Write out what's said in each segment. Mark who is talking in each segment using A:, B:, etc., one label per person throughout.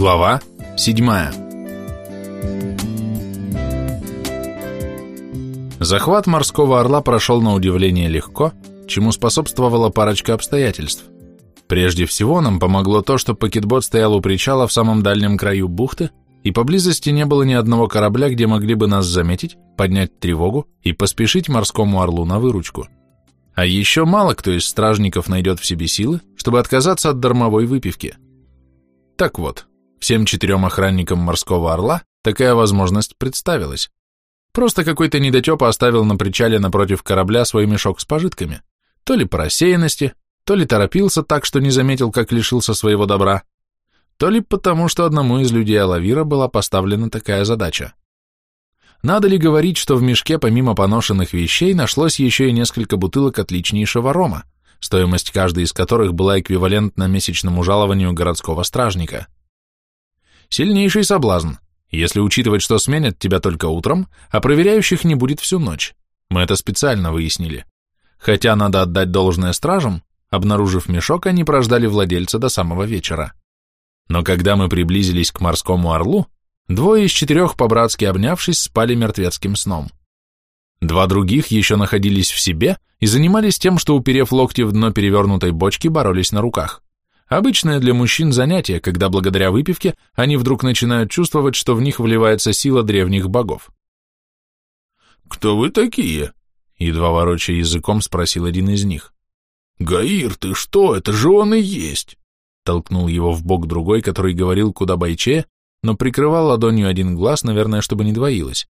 A: Глава 7 Захват морского орла прошел на удивление легко, чему способствовала парочка обстоятельств. Прежде всего нам помогло то, что пакетбот стоял у причала в самом дальнем краю бухты, и поблизости не было ни одного корабля, где могли бы нас заметить, поднять тревогу и поспешить морскому орлу на выручку. А еще мало кто из стражников найдет в себе силы, чтобы отказаться от дармовой выпивки. Так вот, всем четырем охранникам морского орла такая возможность представилась. Просто какой-то недотепа оставил на причале напротив корабля свой мешок с пожитками. То ли по рассеянности, то ли торопился так, что не заметил, как лишился своего добра, то ли потому, что одному из людей Алавира была поставлена такая задача. Надо ли говорить, что в мешке помимо поношенных вещей нашлось еще и несколько бутылок отличнейшего рома, стоимость каждой из которых была эквивалентна месячному жалованию городского стражника. Сильнейший соблазн, если учитывать, что сменят тебя только утром, а проверяющих не будет всю ночь. Мы это специально выяснили. Хотя надо отдать должное стражам, обнаружив мешок, они прождали владельца до самого вечера. Но когда мы приблизились к морскому орлу, двое из четырех, по-братски обнявшись, спали мертвецким сном. Два других еще находились в себе и занимались тем, что, уперев локти в дно перевернутой бочки, боролись на руках. Обычное для мужчин занятие, когда благодаря выпивке они вдруг начинают чувствовать, что в них вливается сила древних богов.
B: «Кто вы такие?» — едва ворочая языком спросил один из них. «Гаир, ты что? Это же он и есть!» Толкнул его в бок другой, который говорил куда бойче, но прикрывал ладонью один глаз, наверное, чтобы не двоилось.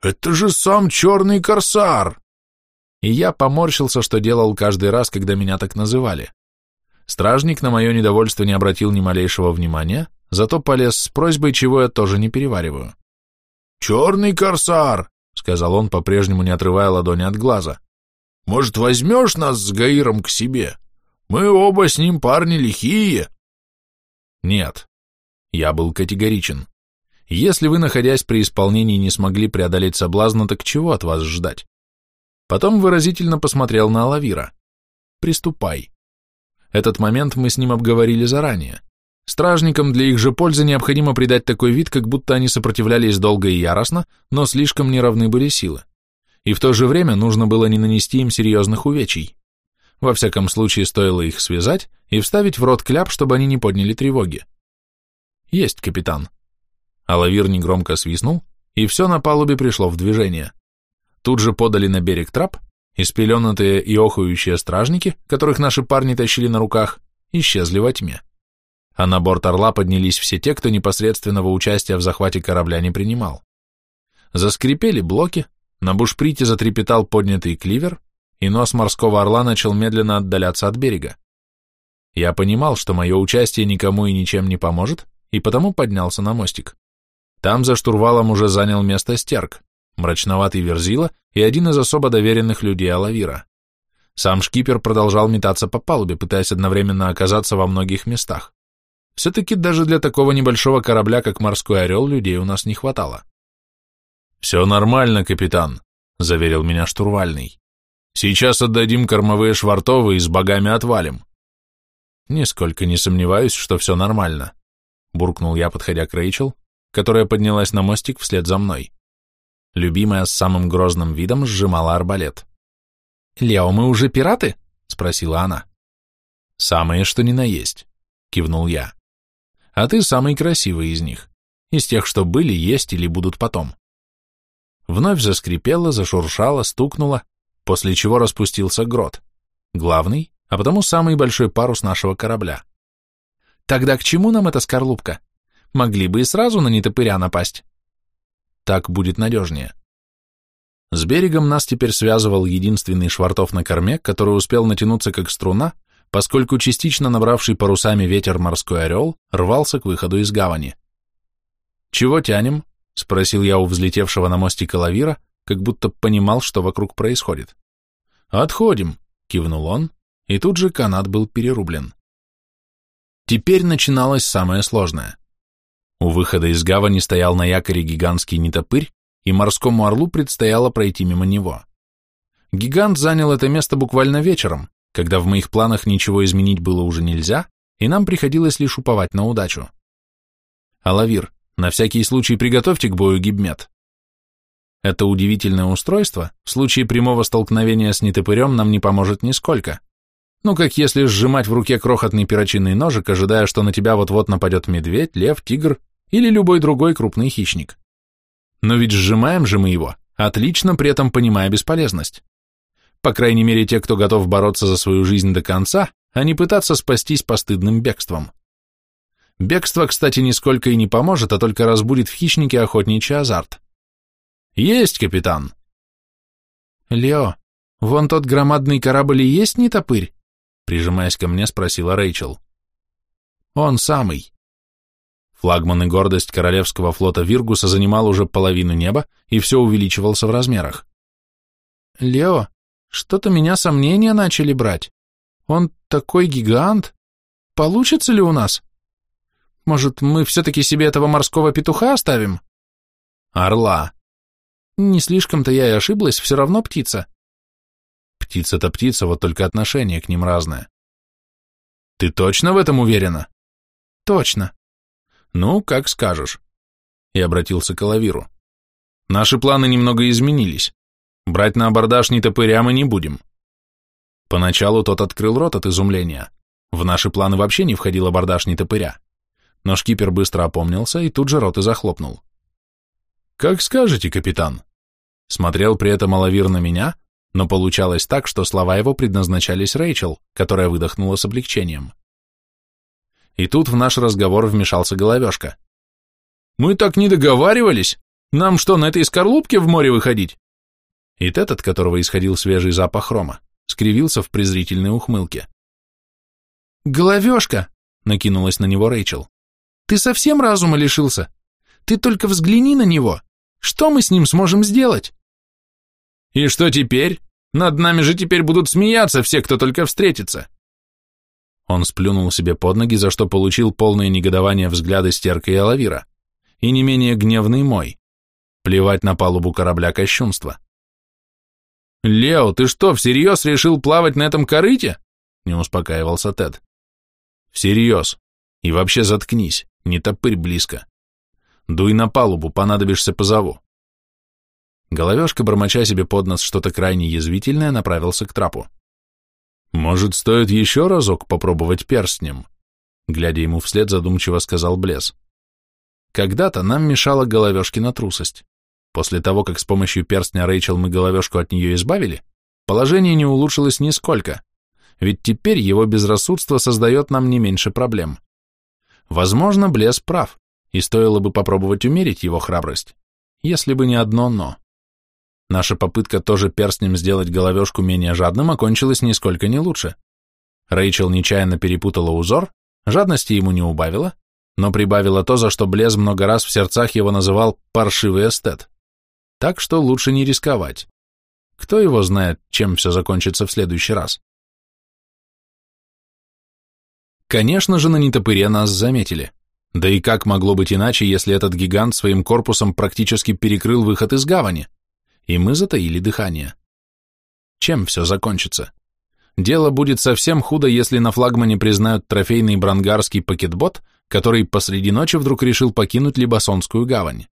B: «Это же сам черный корсар!» И я поморщился, что делал каждый раз, когда меня так называли. Стражник на мое недовольство не обратил ни малейшего внимания, зато полез с просьбой, чего я тоже не перевариваю. «Черный корсар!» — сказал он, по-прежнему не отрывая ладони от глаза. «Может, возьмешь нас с Гаиром к себе? Мы оба с ним парни лихие».
A: «Нет». Я был категоричен. Если вы, находясь при исполнении, не смогли преодолеть соблазна, так чего от вас ждать? Потом выразительно посмотрел на Алавира. «Приступай». Этот момент мы с ним обговорили заранее. Стражникам для их же пользы необходимо придать такой вид, как будто они сопротивлялись долго и яростно, но слишком неравны были силы. И в то же время нужно было не нанести им серьезных увечий. Во всяком случае, стоило их связать и вставить в рот кляп, чтобы они не подняли тревоги. «Есть, капитан». Алавир негромко свистнул, и все на палубе пришло в движение. Тут же подали на берег трап, и спеленатые и охающие стражники, которых наши парни тащили на руках, исчезли во тьме. А на борт «Орла» поднялись все те, кто непосредственного участия в захвате корабля не принимал. Заскрипели блоки, на бушприте затрепетал поднятый кливер, и нос морского орла начал медленно отдаляться от берега. Я понимал, что мое участие никому и ничем не поможет, и потому поднялся на мостик. Там за штурвалом уже занял место стерк мрачноватый Верзила и один из особо доверенных людей Алавира. Сам шкипер продолжал метаться по палубе, пытаясь одновременно оказаться во многих местах. Все-таки даже для такого небольшого корабля, как морской орел, людей у нас не хватало.
B: «Все нормально, капитан», — заверил меня штурвальный. «Сейчас отдадим кормовые швартовы и с богами отвалим».
A: «Нисколько не сомневаюсь, что все нормально», — буркнул я, подходя к Рэйчел, которая поднялась на мостик вслед за мной. Любимая с самым грозным видом сжимала арбалет. «Лео, мы уже пираты?» — спросила она. «Самые, что ни на есть», — кивнул я. «А ты самый красивый из них, из тех, что были, есть или будут потом». Вновь заскрипело, зашуршало, стукнуло, после чего распустился грот, главный, а потому самый большой парус нашего корабля. «Тогда к чему нам эта скорлупка? Могли бы и сразу на нетопыря напасть». Так будет надежнее. С берегом нас теперь связывал единственный швартов на корме, который успел натянуться как струна, поскольку частично набравший парусами ветер морской орел рвался к выходу из гавани. «Чего тянем?» — спросил я у взлетевшего на мостик лавира, как будто понимал, что вокруг происходит. «Отходим», — кивнул он, и тут же канат был перерублен. Теперь начиналось самое сложное. У выхода из гавани стоял на якоре гигантский нетопырь, и морскому орлу предстояло пройти мимо него. Гигант занял это место буквально вечером, когда в моих планах ничего изменить было уже нельзя, и нам приходилось лишь уповать на удачу. Алавир, на всякий случай приготовьте к бою гибмет. Это удивительное устройство в случае прямого столкновения с нетопырем нам не поможет нисколько. Ну, как если сжимать в руке крохотный перочинный ножик, ожидая, что на тебя вот-вот нападет медведь, лев, тигр или любой другой крупный хищник. Но ведь сжимаем же мы его, отлично при этом понимая бесполезность. По крайней мере, те, кто готов бороться за свою жизнь до конца, а не пытаться спастись постыдным бегством. Бегство, кстати, нисколько и не поможет, а только разбудит в хищнике охотничий азарт. Есть, капитан. Лео, вон тот громадный корабль и есть не топырь? Прижимаясь ко мне, спросила Рэйчел. Он самый. Флагман и гордость Королевского флота Виргуса занимал уже половину неба и все увеличивался в размерах. Лео, что-то меня сомнения начали брать. Он такой гигант. Получится ли у нас? Может, мы все-таки себе этого морского петуха оставим? Орла. Не слишком-то я и ошиблась, все равно птица. Птица-то птица, вот только отношение к ним разное. Ты точно в этом уверена? Точно. Ну, как скажешь. И обратился к Алавиру. Наши планы немного изменились. Брать на абордаж ни топыря мы не будем. Поначалу тот открыл рот от изумления. В наши планы вообще не входил абордаж ни топыря. Но шкипер быстро опомнился и тут же рот и захлопнул. «Как скажете, капитан». Смотрел при этом Алавир на меня, но получалось так, что слова его предназначались Рэйчел, которая выдохнула с облегчением. И тут в наш разговор вмешался Головешка. «Мы так не договаривались! Нам что, на этой скорлупке в море выходить?» И Тед, от которого исходил свежий запах рома, скривился в презрительной ухмылке. «Головешка!» — накинулась на него Рэйчел. «Ты совсем разума лишился? Ты только взгляни на него! Что мы с ним сможем сделать?» «И что теперь? Над нами же теперь будут смеяться все, кто только встретится!» Он сплюнул себе под ноги, за что получил полное негодование взгляды Стерка и Алавира, и не менее гневный мой. Плевать на палубу корабля кощунства. «Лео, ты что, всерьез решил плавать на этом корыте?» не успокаивался Тед. «Всерьез. И вообще заткнись, не топырь близко. Дуй на палубу, понадобишься позову». Головешка, бормоча себе под нос что-то крайне язвительное, направился к трапу. «Может, стоит еще разок попробовать перстнем?» Глядя ему вслед, задумчиво сказал Блес. «Когда-то нам мешала головешкина трусость. После того, как с помощью перстня Рэйчел мы головешку от нее избавили, положение не улучшилось нисколько, ведь теперь его безрассудство создает нам не меньше проблем. Возможно, Блес прав, и стоило бы попробовать умерить его храбрость, если бы не одно «но». Наша попытка тоже перстнем сделать головешку менее жадным окончилась нисколько не лучше. Рэйчел нечаянно перепутала узор, жадности ему не убавила, но прибавила то, за что Блез много раз в сердцах его называл «паршивый эстет». Так что лучше не рисковать. Кто его знает, чем все закончится в следующий раз. Конечно же, на нетопыре нас заметили. Да и как могло быть иначе, если этот гигант своим корпусом практически перекрыл выход из гавани? И мы затаили дыхание. Чем все закончится? Дело будет совсем худо, если на флагмане признают трофейный брангарский пакетбот, который посреди ночи вдруг решил покинуть Либасонскую гавань.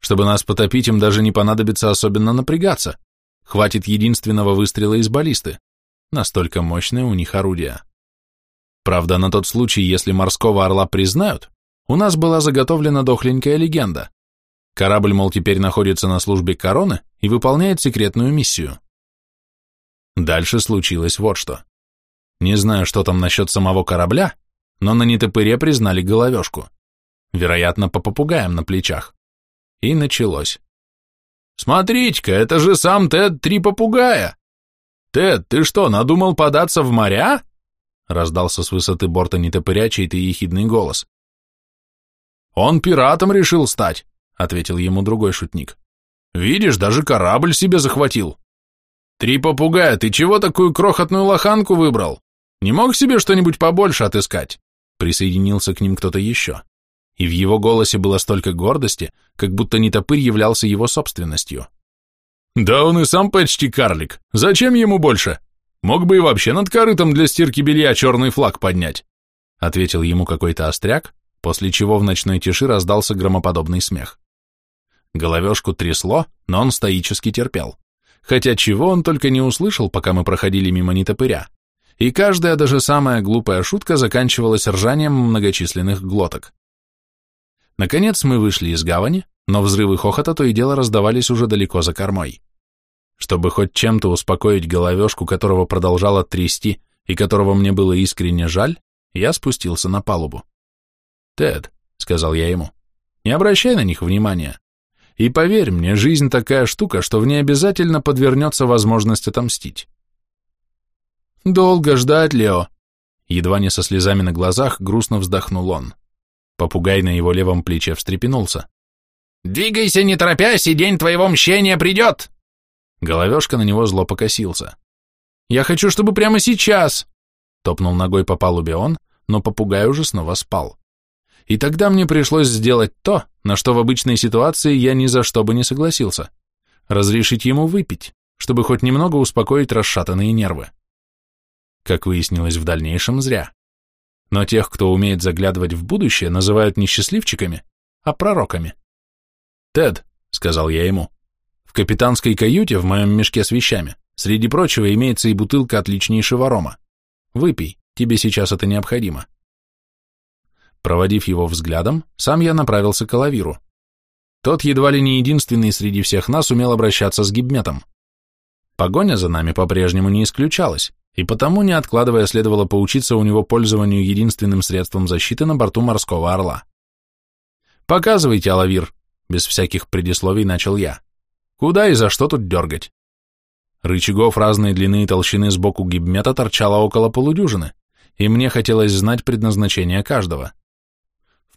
A: Чтобы нас потопить, им даже не понадобится особенно напрягаться. Хватит единственного выстрела из баллисты. Настолько мощное у них орудие. Правда, на тот случай, если морского орла признают, у нас была заготовлена дохленькая легенда. Корабль, мол, теперь находится на службе короны и выполняет секретную миссию. Дальше случилось вот что. Не знаю, что там насчет самого корабля, но на нетопыре признали головешку. Вероятно, по попугаям на плечах. И началось. «Смотрите-ка, это же сам Тед Три Попугая!» «Тед, ты что, надумал податься в моря?» раздался с высоты борта нетопыря чей-то ехидный голос. «Он пиратом решил стать», — ответил ему другой шутник. «Видишь, даже корабль себе захватил. Три попугая, ты чего такую крохотную лоханку выбрал? Не мог себе что-нибудь побольше отыскать?» Присоединился к ним кто-то еще и в его голосе было столько гордости, как будто нетопырь являлся его собственностью. «Да он и сам почти карлик. Зачем ему больше? Мог бы и вообще над корытом для стирки белья черный флаг поднять», ответил ему какой-то остряк, после чего в ночной тиши раздался громоподобный смех. Головешку трясло, но он стоически терпел. Хотя чего он только не услышал, пока мы проходили мимо нетопыря. И каждая, даже самая глупая шутка заканчивалась ржанием многочисленных глоток. Наконец мы вышли из гавани, но взрывы хохота то и дело раздавались уже далеко за кормой. Чтобы хоть чем-то успокоить головешку, которого продолжало трясти и которого мне было искренне жаль, я спустился на палубу. «Тед», — сказал я ему, — «не обращай на них внимания. И поверь мне, жизнь такая штука, что в ней обязательно подвернется возможность отомстить». «Долго ждать, Лео», — едва не со слезами на глазах грустно вздохнул он. Попугай на его левом плече встрепенулся.
B: «Двигайся, не торопясь, и день твоего мщения придет!»
A: Головешка на него зло покосился. «Я хочу, чтобы прямо сейчас!» Топнул ногой по палубе он, но попугай уже снова спал. И тогда мне пришлось сделать то, на что в обычной ситуации я ни за что бы не согласился. Разрешить ему выпить, чтобы хоть немного успокоить расшатанные нервы. Как выяснилось в дальнейшем, зря. Но тех, кто умеет заглядывать в будущее, называют не счастливчиками, а пророками. «Тед», — сказал я ему, — «в капитанской каюте в моем мешке с вещами, среди прочего, имеется и бутылка отличнейшего рома. Выпей, тебе сейчас это необходимо». Проводив его взглядом, сам я направился к Алавиру. Тот едва ли не единственный среди всех нас умел обращаться с гибметом. Погоня за нами по-прежнему не исключалась, и потому, не откладывая, следовало поучиться у него пользованию единственным средством защиты на борту морского орла. «Показывайте, Алавир», — без всяких предисловий начал я. «Куда и за что тут дергать?» Рычагов разной длины и толщины сбоку гибмета торчало около полудюжины, и мне хотелось знать предназначение каждого.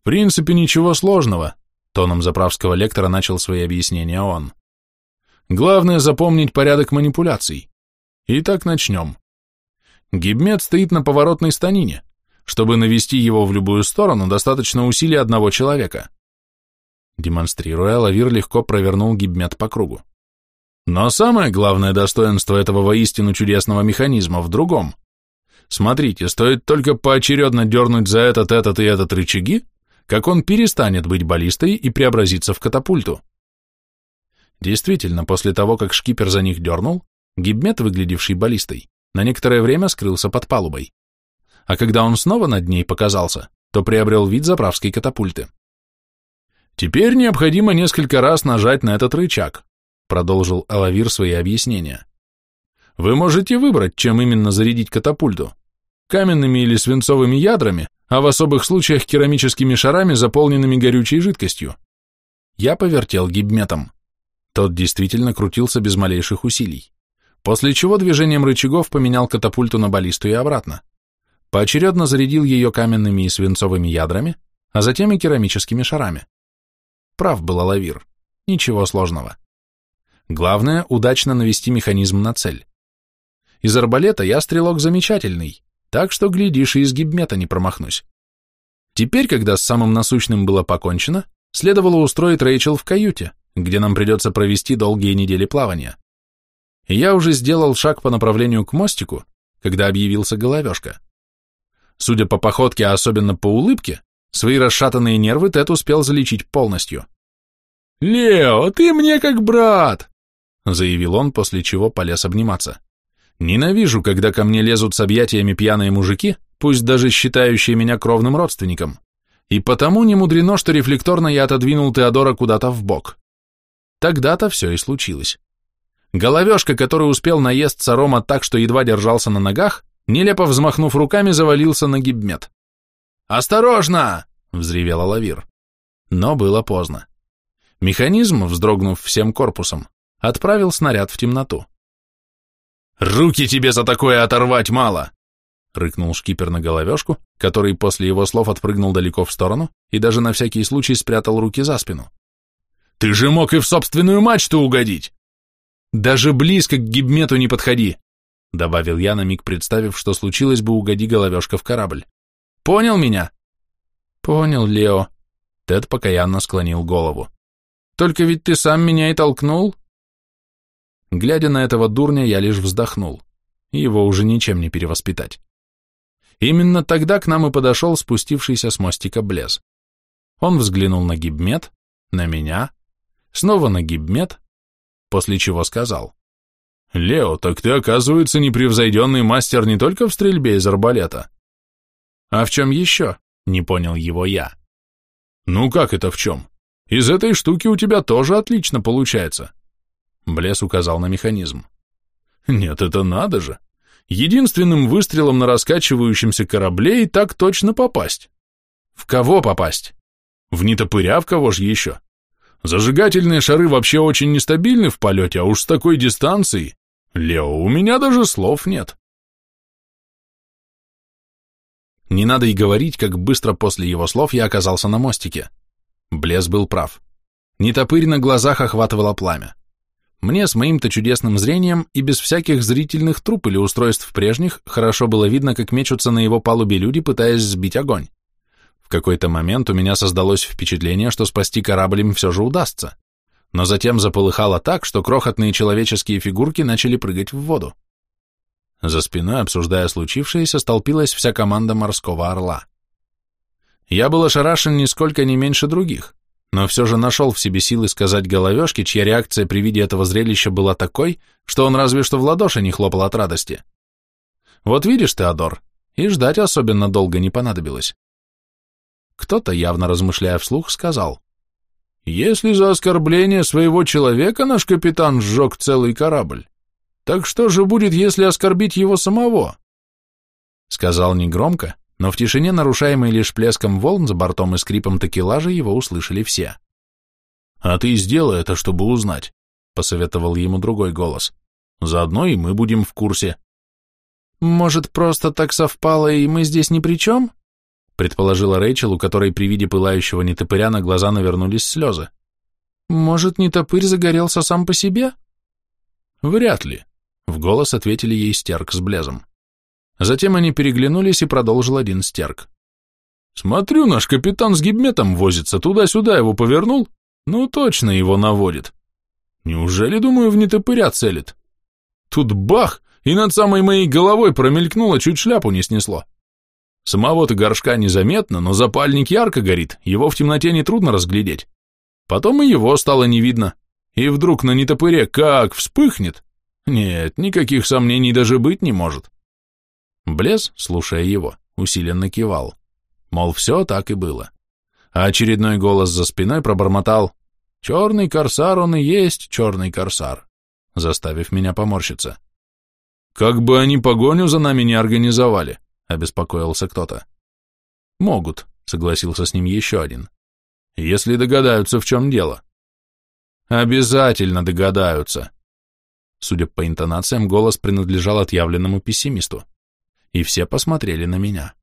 A: В принципе, ничего сложного, тоном заправского лектора начал свои объяснения он. Главное запомнить порядок манипуляций. Итак, начнем. Гибмет стоит на поворотной станине. Чтобы навести его в любую сторону, достаточно усилий одного человека. Демонстрируя, Лавир легко провернул гибмет по кругу. Но самое главное достоинство этого воистину чудесного механизма в другом. Смотрите, стоит только поочередно дернуть за этот, этот и этот рычаги, как он перестанет быть баллистой и преобразится в катапульту. Действительно, после того, как шкипер за них дернул, гибмет, выглядевший баллистой, на некоторое время скрылся под палубой. А когда он снова над ней показался, то приобрел вид заправской катапульты. «Теперь необходимо несколько раз нажать на этот рычаг», продолжил Алавир свои объяснения. «Вы можете выбрать, чем именно зарядить катапульту. Каменными или свинцовыми ядрами, а в особых случаях керамическими шарами, заполненными горючей жидкостью. Я повертел гибметом. Тот действительно крутился без малейших усилий после чего движением рычагов поменял катапульту на баллисту и обратно. Поочередно зарядил ее каменными и свинцовыми ядрами, а затем и керамическими шарами. Прав был Алавир. Ничего сложного. Главное – удачно навести механизм на цель. Из арбалета я стрелок замечательный, так что, глядишь, и из гибмета не промахнусь. Теперь, когда с самым насущным было покончено, следовало устроить Рэйчел в каюте, где нам придется провести долгие недели плавания я уже сделал шаг по направлению к мостику, когда объявился головешка. Судя по походке, а особенно по улыбке, свои расшатанные нервы Тед успел залечить полностью. «Лео, ты мне как брат!» — заявил он, после чего полез обниматься. «Ненавижу, когда ко мне лезут с объятиями пьяные мужики, пусть даже считающие меня кровным родственником. И потому не мудрено, что рефлекторно я отодвинул Теодора куда-то в бок. Тогда-то все и случилось. Головешка, который успел наесться рома так, что едва держался на ногах, нелепо взмахнув руками, завалился на гибмет. «Осторожно!» — взревел Алавир. Но было поздно. Механизм, вздрогнув всем корпусом, отправил снаряд в темноту. «Руки тебе за такое оторвать мало!» — рыкнул шкипер на головешку, который после его слов отпрыгнул далеко в сторону и даже на всякий случай спрятал руки за спину. «Ты же мог и в собственную мачту угодить!» «Даже близко к гибмету не подходи», — добавил я, на миг представив, что случилось бы, угоди головешка в корабль. «Понял меня?» «Понял, Лео», — Тед покаянно склонил голову. «Только ведь ты сам меня и толкнул?» Глядя на этого дурня, я лишь вздохнул. Его уже ничем не перевоспитать. Именно тогда к нам и подошел спустившийся с мостика Блез. Он взглянул на гибмет, на меня, снова на гибмет, после чего сказал. «Лео, так ты, оказывается, непревзойденный мастер не только в стрельбе из арбалета». «А в чем еще?» — не понял его я. «Ну как это в чем? Из этой штуки у тебя тоже отлично получается». Блес указал на механизм. «Нет, это надо же. Единственным выстрелом на раскачивающемся корабле и так точно попасть». «В кого попасть?» «В нетопыря в кого же еще?» Зажигательные шары вообще очень нестабильны в полете, а уж с такой дистанцией. Лео, у меня даже слов нет. Не надо и говорить, как быстро после его слов я оказался на мостике. Блес был прав. Нетопырь на глазах охватывало пламя. Мне с моим-то чудесным зрением и без всяких зрительных труб или устройств прежних хорошо было видно, как мечутся на его палубе люди, пытаясь сбить огонь. В какой-то момент у меня создалось впечатление, что спасти корабль им все же удастся но затем заполыхало так, что крохотные человеческие фигурки начали прыгать в воду. За спиной, обсуждая случившееся, столпилась вся команда морского орла. Я был ошарашен нисколько не меньше других, но все же нашел в себе силы сказать головешке, чья реакция при виде этого зрелища была такой, что он разве что в ладоши не хлопал от радости. Вот видишь, Теодор, и ждать особенно долго не понадобилось. Кто-то, явно размышляя вслух, сказал, если за оскорбление своего человека наш капитан сжег целый корабль, так что же будет, если оскорбить его самого? Сказал негромко, но в тишине, нарушаемой лишь плеском волн за бортом и скрипом такелажа, его услышали все. «А ты сделай это, чтобы узнать», — посоветовал ему другой голос. «Заодно и мы будем в курсе». «Может, просто так совпало, и мы здесь ни при чем?» предположила Рэйчел, у которой при виде пылающего нетопыря на глаза навернулись слезы. «Может, нетопырь загорелся сам по себе?» «Вряд ли», — в голос ответили ей стерк с блезом. Затем они переглянулись и продолжил один стерк. «Смотрю, наш капитан с гибметом возится, туда-сюда его повернул, ну точно его наводит. Неужели, думаю, в нетопыря целит? Тут бах, и над самой моей головой промелькнуло, чуть шляпу не снесло. Самого-то горшка незаметно, но запальник ярко горит, его в темноте нетрудно разглядеть. Потом и его стало не видно. И вдруг на нетопыре как вспыхнет. Нет, никаких сомнений даже быть не может. Блес, слушая его, усиленно кивал. Мол, все так и было. А очередной голос за спиной пробормотал «Черный корсар он и есть черный корсар», заставив меня поморщиться. «Как бы они погоню за нами не организовали, — обеспокоился кто-то. «Могут», — согласился с ним еще один. «Если догадаются, в чем дело». «Обязательно догадаются». Судя по интонациям, голос принадлежал отъявленному пессимисту. И все посмотрели на меня.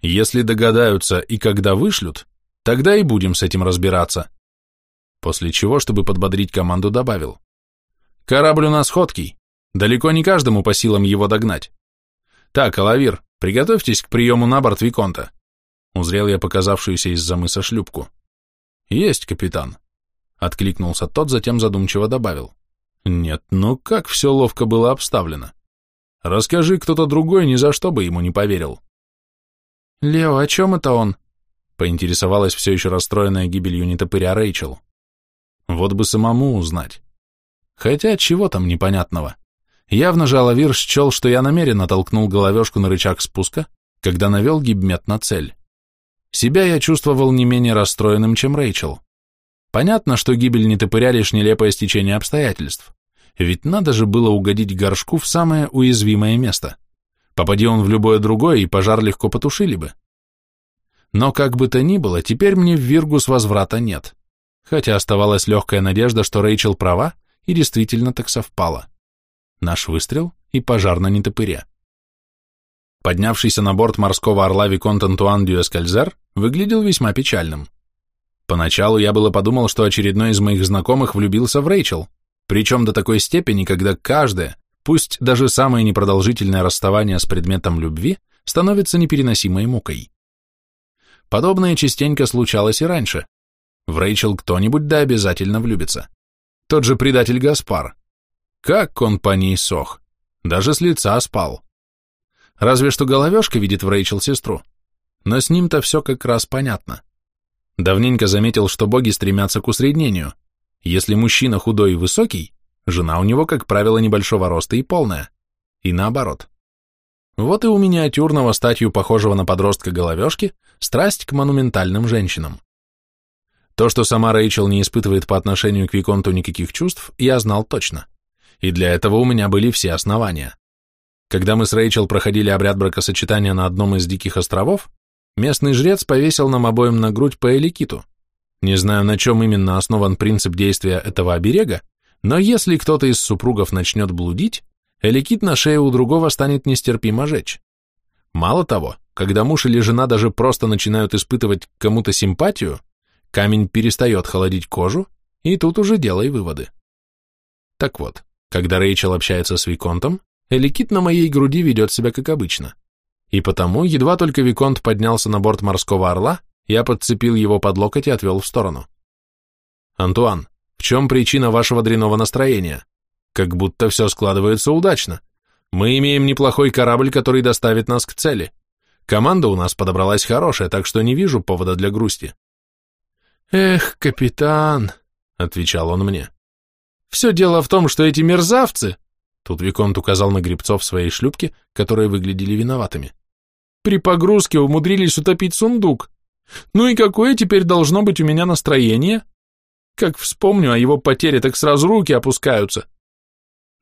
A: «Если догадаются и когда вышлют, тогда и будем с этим разбираться». После чего, чтобы подбодрить команду, добавил. «Корабль у нас ходкий, далеко не каждому по силам его догнать. «Так, Алавир, приготовьтесь к приему на борт Виконта». Узрел я показавшуюся из-за мыса шлюпку. «Есть, капитан», — откликнулся тот, затем задумчиво добавил. «Нет, ну как все ловко было обставлено? Расскажи кто-то другой, ни за что бы ему не поверил». «Лео, о чем это он?» — поинтересовалась все еще расстроенная гибелью нетопыря Рэйчел. «Вот бы самому узнать. Хотя чего там непонятного?» Явно же Алавир счел, что я намеренно толкнул головешку на рычаг спуска, когда навел гибмет на цель. Себя я чувствовал не менее расстроенным, чем Рэйчел. Понятно, что гибель нетопыря лишь нелепое стечение обстоятельств. Ведь надо же было угодить горшку в самое уязвимое место. Попади он в любое другое, и пожар легко потушили бы. Но как бы то ни было, теперь мне в Виргус возврата нет. Хотя оставалась легкая надежда, что Рэйчел права, и действительно так совпало наш выстрел и пожар на нетопыре. Поднявшийся на борт морского орла Виконт Антуан Дюэскальзер выглядел весьма печальным. Поначалу я было подумал, что очередной из моих знакомых влюбился в Рэйчел, причем до такой степени, когда каждое, пусть даже самое непродолжительное расставание с предметом любви, становится непереносимой мукой. Подобное частенько случалось и раньше. В Рэйчел кто-нибудь да обязательно влюбится. Тот же предатель Гаспар. Как он по ней сох! Даже с лица спал. Разве что головешка видит в Рэйчел сестру. Но с ним-то все как раз понятно. Давненько заметил, что боги стремятся к усреднению. Если мужчина худой и высокий, жена у него, как правило, небольшого роста и полная. И наоборот. Вот и у миниатюрного статью похожего на подростка головешки страсть к монументальным женщинам. То, что сама Рэйчел не испытывает по отношению к Виконту никаких чувств, я знал точно. И для этого у меня были все основания. Когда мы с Рэйчел проходили обряд бракосочетания на одном из диких островов, местный жрец повесил нам обоим на грудь по эликиту. Не знаю, на чем именно основан принцип действия этого оберега, но если кто-то из супругов начнет блудить, эликит на шее у другого станет нестерпимо жечь. Мало того, когда муж или жена даже просто начинают испытывать кому-то симпатию, камень перестает холодить кожу, и тут уже делай выводы. Так вот, когда Рэйчел общается с Виконтом, эликит на моей груди ведет себя как обычно. И потому, едва только Виконт поднялся на борт морского орла, я подцепил его под локоть и отвел в сторону. «Антуан, в чем причина вашего дрянного настроения? Как будто все складывается удачно. Мы имеем неплохой корабль, который доставит нас к цели. Команда у нас подобралась хорошая, так что не вижу повода для грусти. Эх, капитан, отвечал он мне. Все дело в том, что эти мерзавцы, тут Виконт указал на грибцов своей шлюпки, которые выглядели виноватыми, при погрузке умудрились утопить сундук. Ну и какое теперь должно быть у меня настроение? Как вспомню о его потере, так сразу руки опускаются.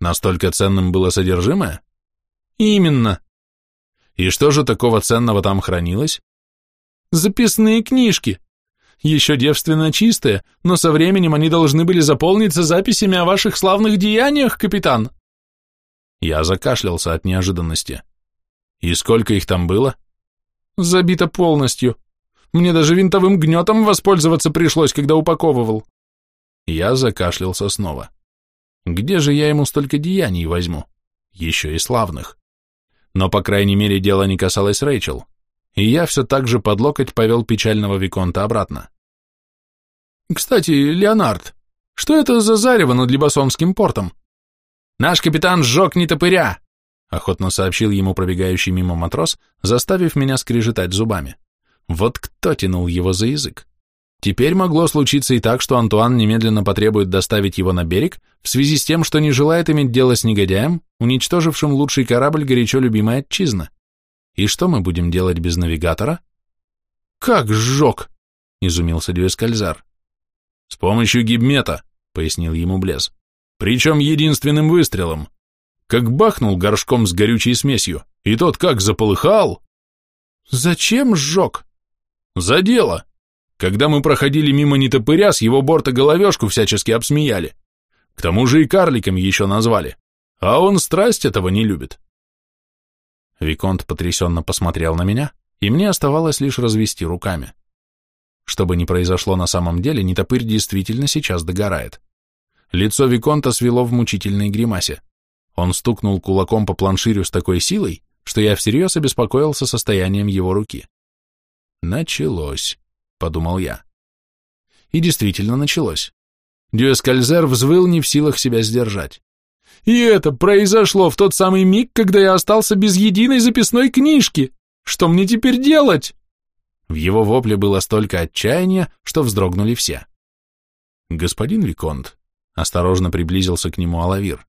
A: Настолько ценным было содержимое? Именно. И что же такого ценного там хранилось? Записные книжки. Еще девственно чистые, но со временем они должны были заполниться записями о ваших славных деяниях, капитан. Я закашлялся от неожиданности. И сколько их там было? Забито полностью. Мне даже винтовым гнетом воспользоваться пришлось, когда упаковывал. Я закашлялся снова. Где же я ему столько деяний возьму? Еще и славных. Но, по крайней мере, дело не касалось Рэйчел, и я все так же под локоть повел печального Виконта обратно. Кстати, Леонард, что это за зарево над Либасонским портом? Наш капитан сжег нетопыря, охотно сообщил ему пробегающий мимо матрос, заставив меня скрежетать зубами. Вот кто тянул его за язык? Теперь могло случиться и так, что Антуан немедленно потребует доставить его на берег в связи с тем, что не желает иметь дело с негодяем, уничтожившим лучший корабль горячо любимой отчизны. И что мы будем делать без навигатора? Как сжег? Изумился Дюэскальзар. С помощью гибмета, пояснил ему Блез. Причем единственным выстрелом. Как бахнул горшком с горючей смесью, и тот как заполыхал. Зачем сжег? За дело. Когда мы проходили мимо нетопыря, с его борта головешку всячески обсмеяли. К тому же и карликом еще назвали. А он страсть этого не любит. Виконт потрясенно посмотрел на меня, и мне оставалось лишь развести руками. Что бы ни произошло на самом деле, нетопырь действительно сейчас догорает. Лицо Виконта свело в мучительной гримасе. Он стукнул кулаком по планширю с такой силой, что я всерьез обеспокоился состоянием его руки. Началось подумал я. И действительно началось. Дюэскальзер взвыл не в силах себя сдержать. И это произошло в тот самый миг, когда я остался без единой записной книжки. Что мне теперь делать? В его вопле было столько отчаяния, что вздрогнули все. Господин Виконт осторожно приблизился к нему Алавир.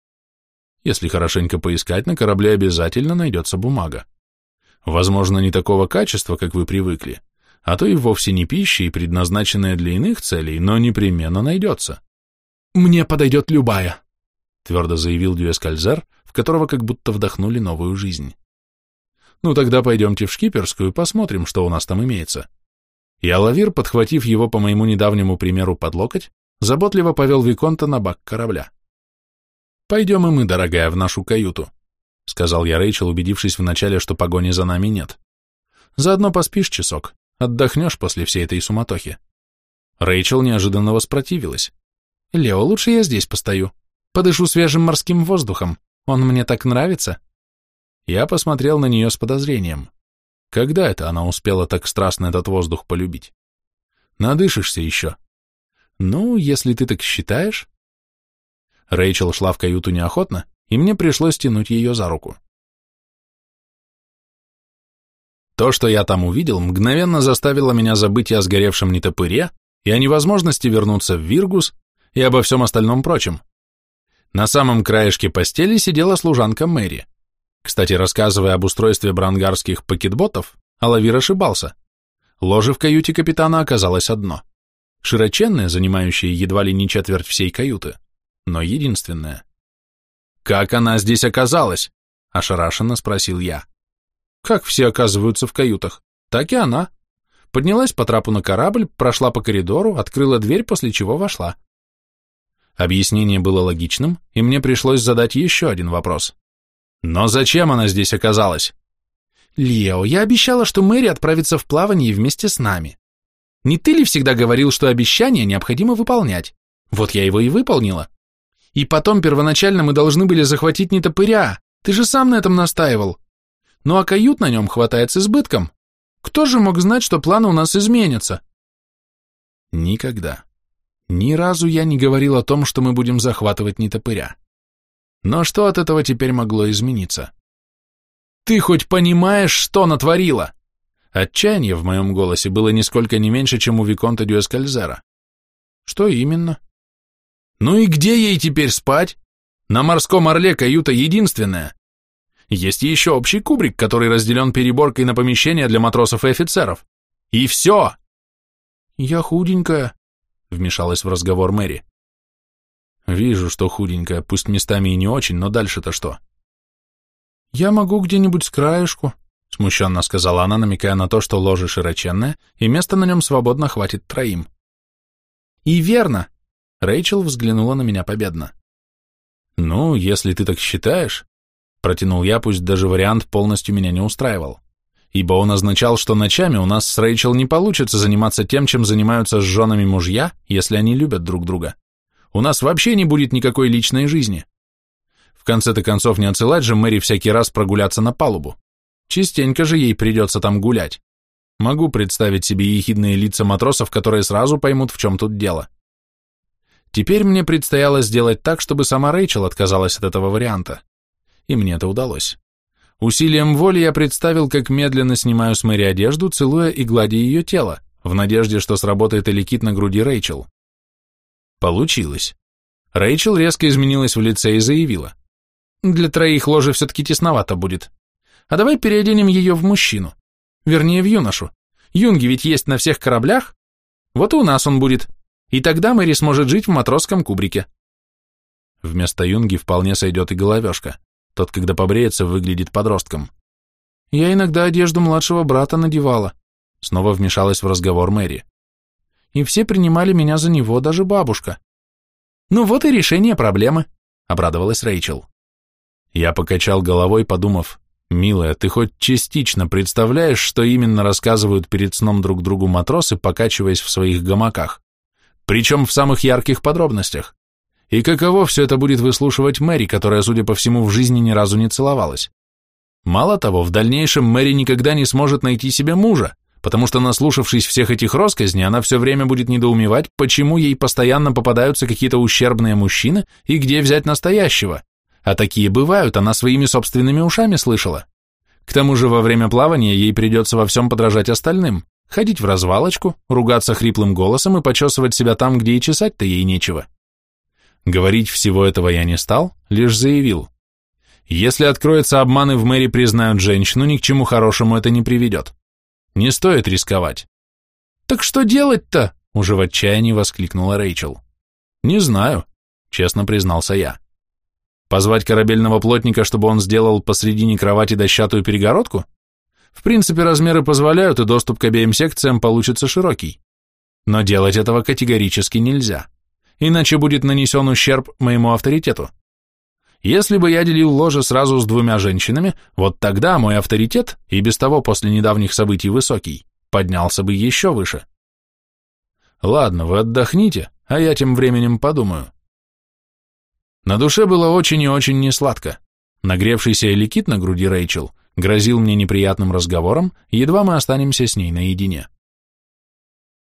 A: Если хорошенько поискать, на корабле обязательно найдется бумага. Возможно, не такого качества, как вы привыкли, а то и вовсе не пища и предназначенная для иных целей, но непременно найдется. «Мне подойдет любая», — твердо заявил Дюэскальзер, в которого как будто вдохнули новую жизнь. «Ну тогда пойдемте в шкиперскую, посмотрим, что у нас там имеется». И Алавир, подхватив его по моему недавнему примеру под локоть, заботливо повел Виконта на бак корабля. «Пойдем и мы, дорогая, в нашу каюту», — сказал я Рэйчел, убедившись вначале, что погони за нами нет. «Заодно поспишь часок, Отдохнешь после всей этой суматохи. Рэйчел неожиданно воспротивилась. «Лео, лучше я здесь постою. Подышу свежим морским воздухом. Он мне так нравится». Я посмотрел на нее с подозрением. Когда это она успела так страстно этот воздух полюбить? Надышишься еще. Ну, если ты так считаешь. Рэйчел шла в каюту неохотно, и мне пришлось тянуть ее за руку. То, что я там увидел, мгновенно заставило меня забыть о сгоревшем нетопыре, и о невозможности вернуться в Виргус, и обо всем остальном прочем. На самом краешке постели сидела служанка Мэри. Кстати, рассказывая об устройстве брангарских пакетботов, Алавир ошибался. Ложе в каюте капитана оказалось одно. Широченное, занимающее едва ли не четверть всей каюты, но единственное. «Как она здесь оказалась?» – ошарашенно спросил я. «Как все оказываются в каютах, так и она. Поднялась по трапу на корабль, прошла по коридору, открыла дверь, после чего вошла. Объяснение было логичным, и мне пришлось задать еще один вопрос. Но зачем она здесь оказалась? Лео, я обещала, что Мэри отправится в плавание вместе с нами. Не ты ли всегда говорил, что обещания необходимо выполнять? Вот я его и выполнила. И потом первоначально мы должны были захватить нетопыря. Ты же сам на этом настаивал. Ну а кают на нем хватает с избытком. Кто же мог знать, что планы у нас изменятся? Никогда. Ни разу я не говорил о том, что мы будем захватывать нетопыря. Но что от этого теперь могло измениться? Ты хоть понимаешь, что натворила? Отчаяние в моем голосе было нисколько не меньше, чем у Виконта Дюэскальзера. Что именно? Ну и где ей теперь спать? На морском орле каюта единственная. Есть еще общий кубрик, который разделен переборкой на помещения для матросов и офицеров. И все. Я худенькая, вмешалась в разговор Мэри. Вижу, что худенькая, пусть местами и не очень, но дальше-то что? Я могу где-нибудь с краешку, смущенно сказала она, намекая на то, что ложе широченное, и места на нем свободно хватит троим. И верно, Рэйчел взглянула на меня победно. Ну, если ты так считаешь, протянул я, пусть даже вариант полностью меня не устраивал ибо он означал, что ночами у нас с Рэйчел не получится заниматься тем, чем занимаются с женами мужья, если они любят друг друга. У нас вообще не будет никакой личной жизни. В конце-то концов не отсылать же Мэри всякий раз прогуляться на палубу. Частенько же ей придется там гулять. Могу представить себе ехидные лица матросов, которые сразу поймут, в чем тут дело. Теперь мне предстояло сделать так, чтобы сама Рэйчел отказалась от этого варианта. И мне это удалось. Усилием воли я представил, как медленно снимаю с Мэри одежду, целуя и гладя ее тело, в надежде, что сработает эликит на груди Рэйчел. Получилось. Рэйчел резко изменилась в лице и заявила. «Для троих ложе все-таки тесновато будет. А давай переоденем ее в мужчину. Вернее, в юношу. Юнги ведь есть на всех кораблях. Вот и у нас он будет. И тогда Мэри сможет жить в матросском кубрике». Вместо юнги вполне сойдет и головешка. Тот, когда побреется, выглядит подростком. Я иногда одежду младшего брата надевала. Снова вмешалась в разговор Мэри. И все принимали меня за него, даже бабушка. Ну вот и решение проблемы, обрадовалась Рэйчел. Я покачал головой, подумав, «Милая, ты хоть частично представляешь, что именно рассказывают перед сном друг другу матросы, покачиваясь в своих гамаках? Причем в самых ярких подробностях. И каково все это будет выслушивать Мэри, которая, судя по всему, в жизни ни разу не целовалась? Мало того, в дальнейшем Мэри никогда не сможет найти себе мужа, потому что, наслушавшись всех этих росказней, она все время будет недоумевать, почему ей постоянно попадаются какие-то ущербные мужчины и где взять настоящего. А такие бывают, она своими собственными ушами слышала. К тому же во время плавания ей придется во всем подражать остальным, ходить в развалочку, ругаться хриплым голосом и почесывать себя там, где и чесать-то ей нечего. Говорить всего этого я не стал, лишь заявил. Если откроется обман и в мэри признают женщину, ни к чему хорошему это не приведет. Не стоит рисковать. «Так что делать-то?» – уже в отчаянии воскликнула Рэйчел. «Не знаю», – честно признался я. «Позвать корабельного плотника, чтобы он сделал посредине кровати дощатую перегородку? В принципе, размеры позволяют, и доступ к обеим секциям получится широкий. Но делать этого категорически нельзя иначе будет нанесен ущерб моему авторитету. Если бы я делил ложе сразу с двумя женщинами, вот тогда мой авторитет, и без того после недавних событий высокий, поднялся бы еще выше. Ладно, вы отдохните, а я тем временем подумаю. На душе было очень и очень несладко. Нагревшийся эликит на груди Рэйчел грозил мне неприятным разговором, едва мы останемся с ней наедине.